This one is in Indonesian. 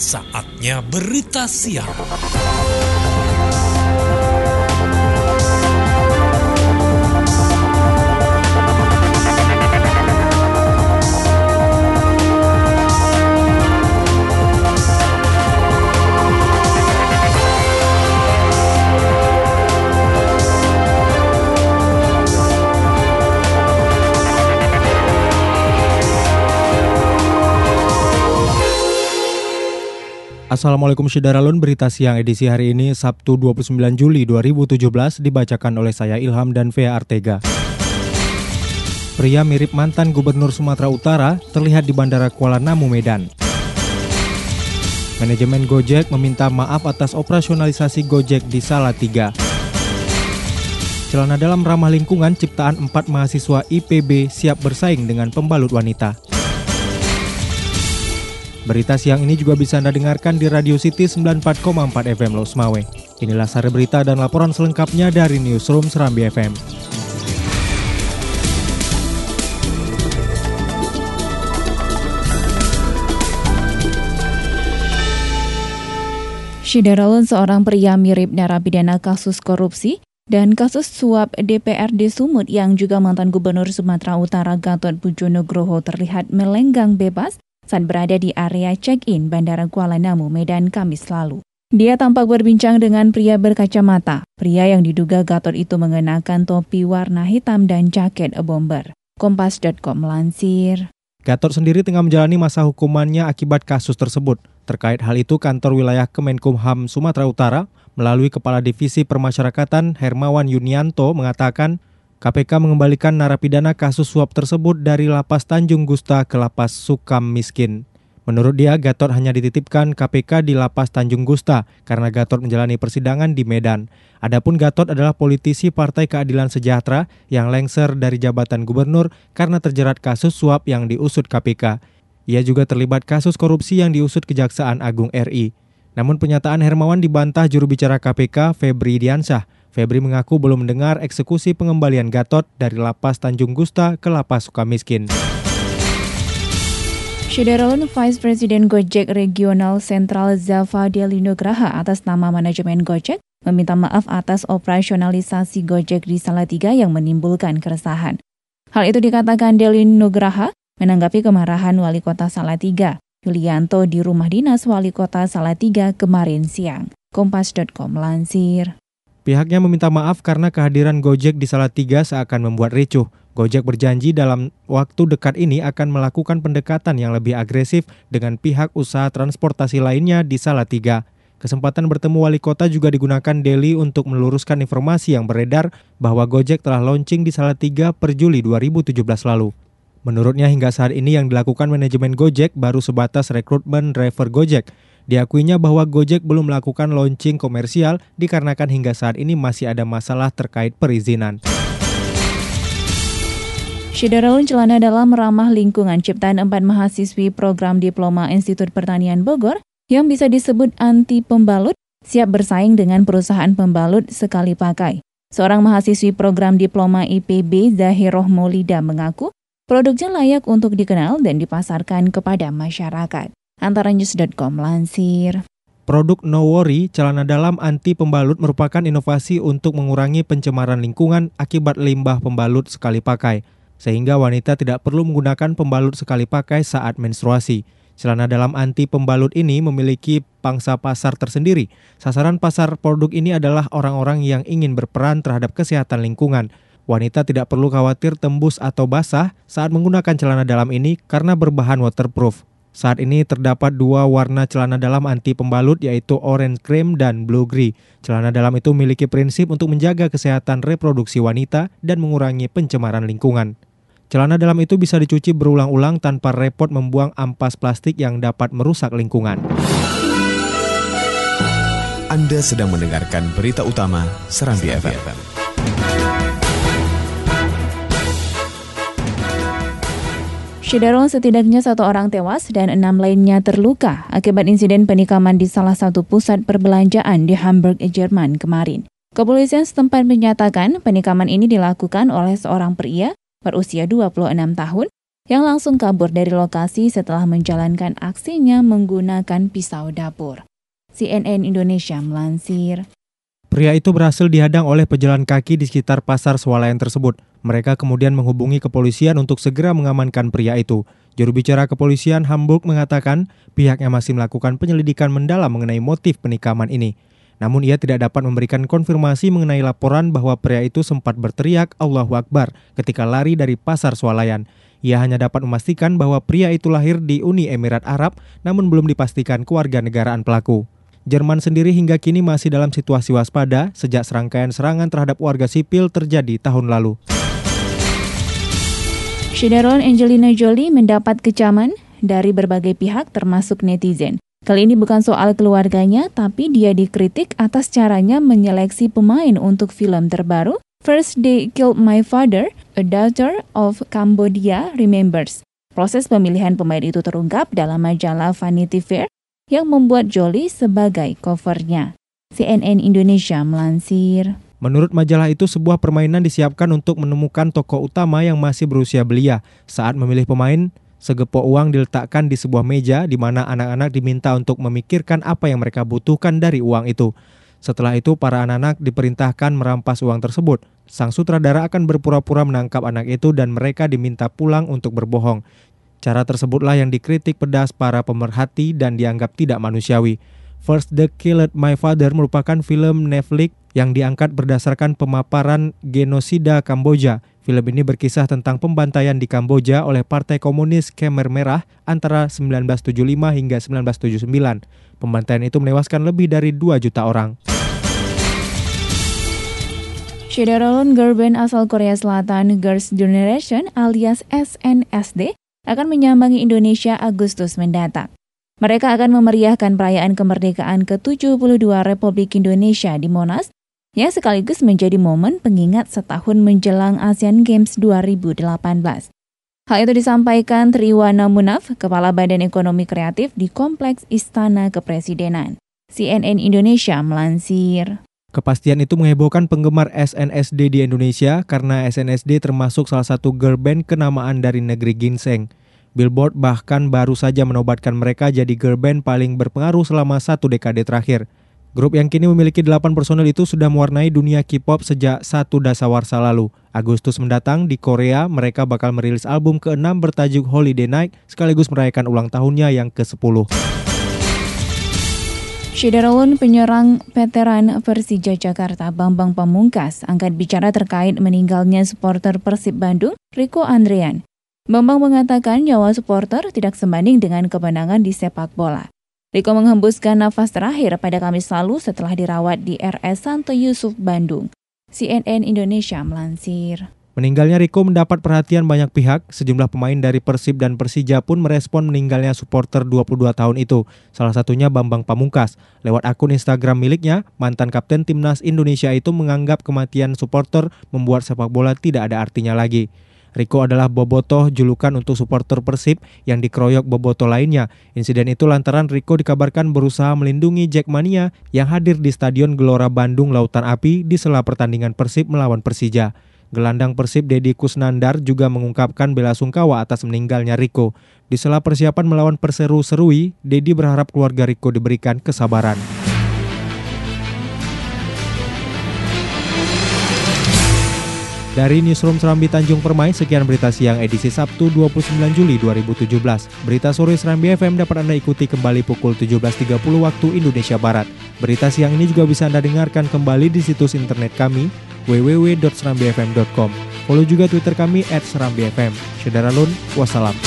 Saatnya berita siang. Assalamualaikum Syederalun, berita siang edisi hari ini Sabtu 29 Juli 2017 dibacakan oleh saya Ilham dan Vea Artega. Pria mirip mantan gubernur Sumatera Utara terlihat di Bandara Kuala Namu, Medan. Manajemen Gojek meminta maaf atas operasionalisasi Gojek di Salatiga. Celana dalam ramah lingkungan ciptaan empat mahasiswa IPB siap bersaing dengan pembalut wanita. Berita siang ini juga bisa Anda dengarkan di Radio City 94,4 FM Los Mawe. Inilah sari berita dan laporan selengkapnya dari Newsroom Serambi FM. Syidaralun seorang pria mirip narapidana kasus korupsi dan kasus suap DPRD Sumut yang juga mantan gubernur Sumatera Utara Gatot Pujo Nugroho terlihat melenggang bebas saat berada di area check-in Bandara Kuala Namu, Medan, Kamis lalu. Dia tampak berbincang dengan pria berkacamata. Pria yang diduga Gatot itu mengenakan topi warna hitam dan jaket bomber. Kompas.com melansir. Gatot sendiri tengah menjalani masa hukumannya akibat kasus tersebut. Terkait hal itu, kantor wilayah Kemenkumham Sumatera Utara melalui Kepala Divisi Permasyarakatan Hermawan Yunianto mengatakan KPK mengembalikan narapidana kasus suap tersebut dari lapas Tanjung Gusta ke lapas Sukam Miskin. Menurut dia, Gatot hanya dititipkan KPK di lapas Tanjung Gusta karena Gatot menjalani persidangan di Medan. Adapun Gatot adalah politisi Partai Keadilan Sejahtera yang lengser dari jabatan gubernur karena terjerat kasus suap yang diusut KPK. Ia juga terlibat kasus korupsi yang diusut Kejaksaan Agung RI. Namun pernyataan Hermawan dibantah juru bicara KPK Febri Diansyah Febri mengaku belum mendengar eksekusi pengembalian Gatot dari lapas Tanjung Gusta ke lapas Sukamiskin. Syederalun Vice President Gojek Regional Sentral Zalfa Nugraha atas nama manajemen Gojek meminta maaf atas operasionalisasi Gojek di Salatiga yang menimbulkan keresahan. Hal itu dikatakan Delin Nugraha menanggapi kemarahan Wali Kota Salatiga, Yulianto di rumah dinas Wali Kota Salatiga kemarin siang. Kompas.com lansir. Pihaknya meminta maaf karena kehadiran Gojek di Salatiga seakan membuat ricuh. Gojek berjanji dalam waktu dekat ini akan melakukan pendekatan yang lebih agresif dengan pihak usaha transportasi lainnya di Salatiga. Kesempatan bertemu wali kota juga digunakan Deli untuk meluruskan informasi yang beredar bahwa Gojek telah launching di Salatiga per Juli 2017 lalu. Menurutnya hingga saat ini yang dilakukan manajemen Gojek baru sebatas rekrutmen driver Gojek. Diakuinya bahwa Gojek belum melakukan launching komersial dikarenakan hingga saat ini masih ada masalah terkait perizinan. Syederalun celana dalam ramah lingkungan ciptaan empat mahasiswi program Diploma Institut Pertanian Bogor yang bisa disebut anti pembalut siap bersaing dengan perusahaan pembalut sekali pakai. Seorang mahasiswi program Diploma IPB Zahiroh Molida mengaku produknya layak untuk dikenal dan dipasarkan kepada masyarakat antara news.com lansir. Produk No Worry, celana dalam anti pembalut merupakan inovasi untuk mengurangi pencemaran lingkungan akibat limbah pembalut sekali pakai, sehingga wanita tidak perlu menggunakan pembalut sekali pakai saat menstruasi. Celana dalam anti pembalut ini memiliki pangsa pasar tersendiri. Sasaran pasar produk ini adalah orang-orang yang ingin berperan terhadap kesehatan lingkungan. Wanita tidak perlu khawatir tembus atau basah saat menggunakan celana dalam ini karena berbahan waterproof. Saat ini terdapat dua warna celana dalam anti pembalut yaitu orange cream dan blue grey. Celana dalam itu memiliki prinsip untuk menjaga kesehatan reproduksi wanita dan mengurangi pencemaran lingkungan. Celana dalam itu bisa dicuci berulang-ulang tanpa repot membuang ampas plastik yang dapat merusak lingkungan. Anda sedang mendengarkan berita utama Serambi FM. Syederon setidaknya satu orang tewas dan enam lainnya terluka akibat insiden penikaman di salah satu pusat perbelanjaan di Hamburg, Jerman kemarin. Kepolisian setempat menyatakan penikaman ini dilakukan oleh seorang pria berusia 26 tahun yang langsung kabur dari lokasi setelah menjalankan aksinya menggunakan pisau dapur. CNN Indonesia melansir. Pria itu berhasil dihadang oleh pejalan kaki di sekitar pasar swalayan tersebut. Mereka kemudian menghubungi kepolisian untuk segera mengamankan pria itu. Juru bicara kepolisian Hamburg mengatakan pihaknya masih melakukan penyelidikan mendalam mengenai motif penikaman ini. Namun ia tidak dapat memberikan konfirmasi mengenai laporan bahwa pria itu sempat berteriak Allahu Akbar ketika lari dari pasar swalayan. Ia hanya dapat memastikan bahwa pria itu lahir di Uni Emirat Arab, namun belum dipastikan keluarga negaraan pelaku. Jerman sendiri hingga kini masih dalam situasi waspada sejak serangkaian serangan terhadap warga sipil terjadi tahun lalu. Syederon Angelina Jolie mendapat kecaman dari berbagai pihak termasuk netizen. Kali ini bukan soal keluarganya, tapi dia dikritik atas caranya menyeleksi pemain untuk film terbaru First They Killed My Father, A Daughter of Cambodia Remembers. Proses pemilihan pemain itu terungkap dalam majalah Vanity Fair yang membuat Jolie sebagai covernya. CNN Indonesia melansir. Menurut majalah itu, sebuah permainan disiapkan untuk menemukan tokoh utama yang masih berusia belia. Saat memilih pemain, segepok uang diletakkan di sebuah meja di mana anak-anak diminta untuk memikirkan apa yang mereka butuhkan dari uang itu. Setelah itu, para anak-anak diperintahkan merampas uang tersebut. Sang sutradara akan berpura-pura menangkap anak itu dan mereka diminta pulang untuk berbohong. Cara tersebutlah yang dikritik pedas para pemerhati dan dianggap tidak manusiawi. First The Killed My Father merupakan film Netflix yang diangkat berdasarkan pemaparan genosida Kamboja. Film ini berkisah tentang pembantaian di Kamboja oleh Partai Komunis Khmer Merah antara 1975 hingga 1979. Pembantaian itu menewaskan lebih dari 2 juta orang. Syederolun girl asal Korea Selatan Girls' Generation alias SNSD akan menyambangi Indonesia Agustus mendatang. Mereka akan memeriahkan perayaan kemerdekaan ke-72 Republik Indonesia di Monas yang sekaligus menjadi momen pengingat setahun menjelang Asian Games 2018. Hal itu disampaikan Triwana Munaf, Kepala Badan Ekonomi Kreatif di Kompleks Istana Kepresidenan. CNN Indonesia melansir. Kepastian itu menghebohkan penggemar SNSD di Indonesia karena SNSD termasuk salah satu girl band kenamaan dari negeri ginseng. Billboard bahkan baru saja menobatkan mereka jadi girl band paling berpengaruh selama satu dekade terakhir. Grup yang kini memiliki 8 personel itu sudah mewarnai dunia K-pop sejak satu dasawarsa lalu. Agustus mendatang di Korea, mereka bakal merilis album ke-6 bertajuk Holiday Night sekaligus merayakan ulang tahunnya yang ke-10. Syederalun penyerang veteran Persija Jakarta Bambang Pamungkas angkat bicara terkait meninggalnya supporter Persib Bandung, Riko Andrean. Bambang mengatakan nyawa supporter tidak sebanding dengan kemenangan di sepak bola. Riko menghembuskan nafas terakhir pada Kamis lalu setelah dirawat di RS Santo Yusuf Bandung. CNN Indonesia melansir. Meninggalnya Riko mendapat perhatian banyak pihak. Sejumlah pemain dari Persib dan Persija pun merespon meninggalnya supporter 22 tahun itu. Salah satunya Bambang Pamungkas. Lewat akun Instagram miliknya, mantan kapten timnas Indonesia itu menganggap kematian supporter membuat sepak bola tidak ada artinya lagi. Riko adalah bobotoh julukan untuk supporter Persib yang dikeroyok bobotoh lainnya. Insiden itu lantaran Riko dikabarkan berusaha melindungi Jackmania yang hadir di Stadion Gelora Bandung Lautan Api di sela pertandingan Persib melawan Persija. Gelandang Persib Dedi Kusnandar juga mengungkapkan bela sungkawa atas meninggalnya Riko. Di sela persiapan melawan Perseru Serui, Dedi berharap keluarga Riko diberikan kesabaran. Dari Newsroom Serambi Tanjung Permai, sekian berita siang edisi Sabtu 29 Juli 2017. Berita sore Serambi FM dapat Anda ikuti kembali pukul 17.30 waktu Indonesia Barat. Berita siang ini juga bisa Anda dengarkan kembali di situs internet kami www.serambifm.com. Follow juga Twitter kami @serambifm. Saudara Lun, wassalam.